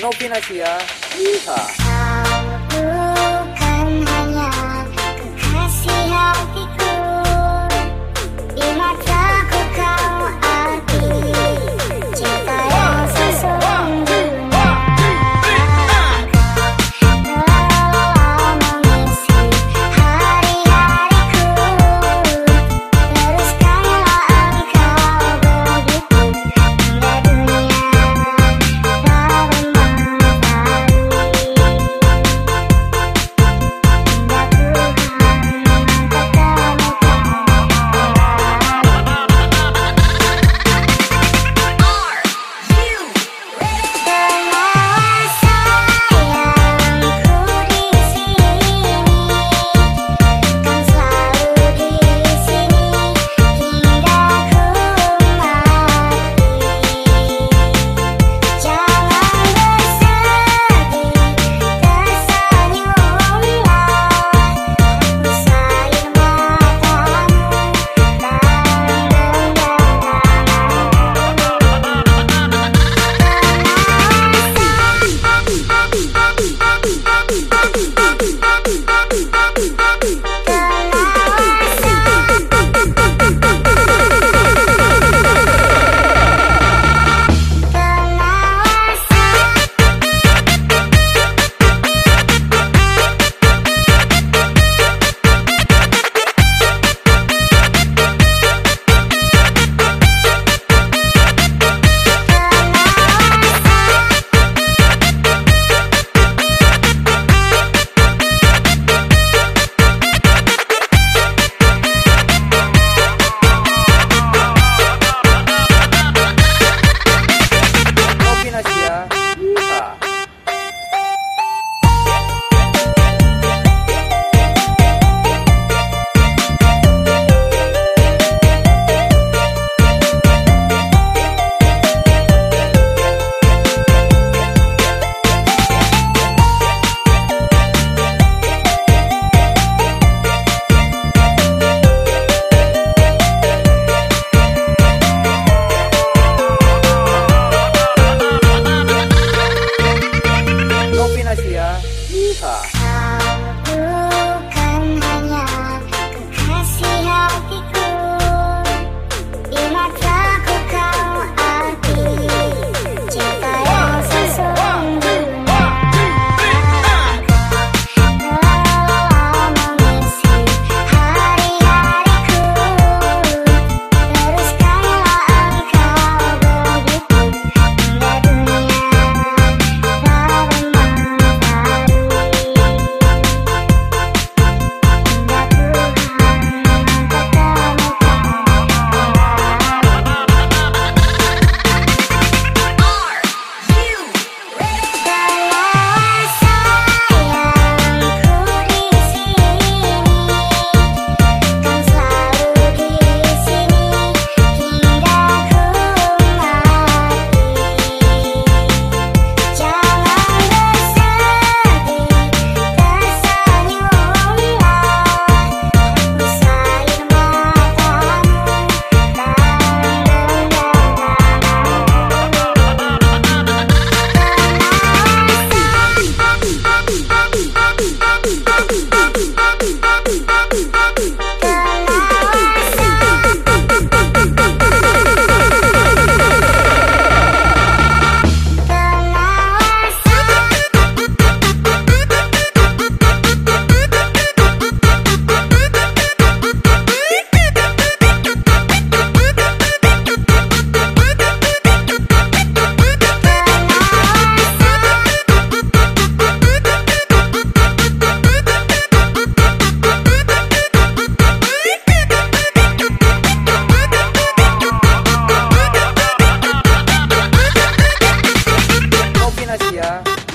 não financiar. Iha!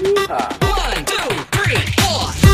Yeehaw. One, two, three, four.